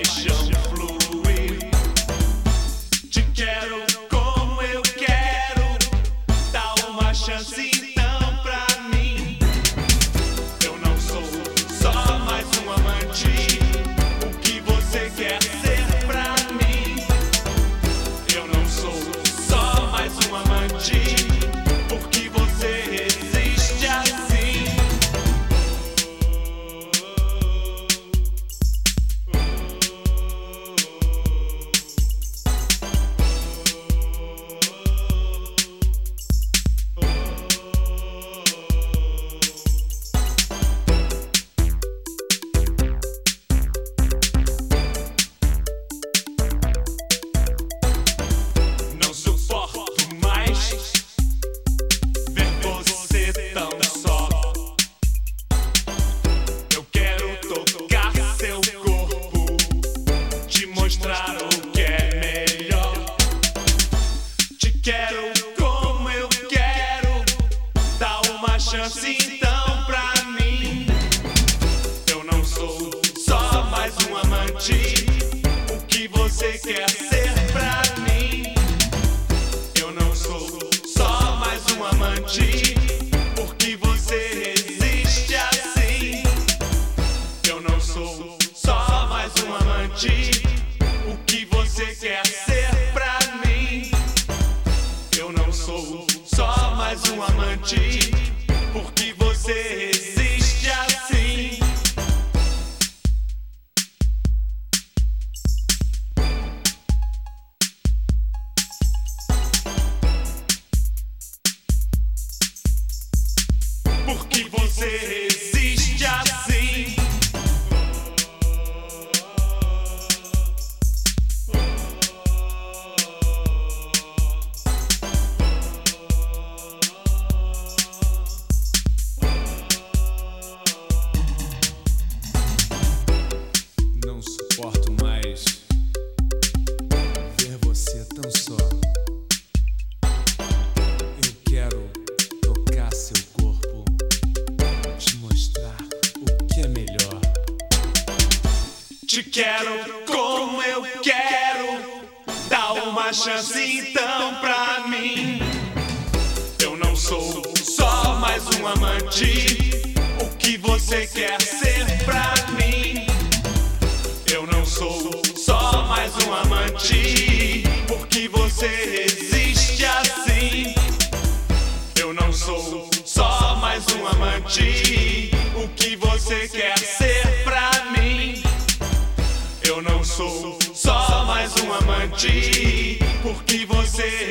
nation. Chance então pra mim. Eu não sou só mais um amante. O que você quer ser pra mim? Eu não sou só mais um amante. Por que você resiste assim? Eu não sou só mais um amante. O que você quer ser pra mim? Eu não sou só mais um amante. Que Te quero como eu quero. Dá uma chance então pra mim. Eu não sou só mais um amante. O que você quer ser pra mim? Eu não sou só mais um amante. Por que você resiste assim? Eu não sou só mais um amante. O que você quer ser sou só mais um amante. Por que você?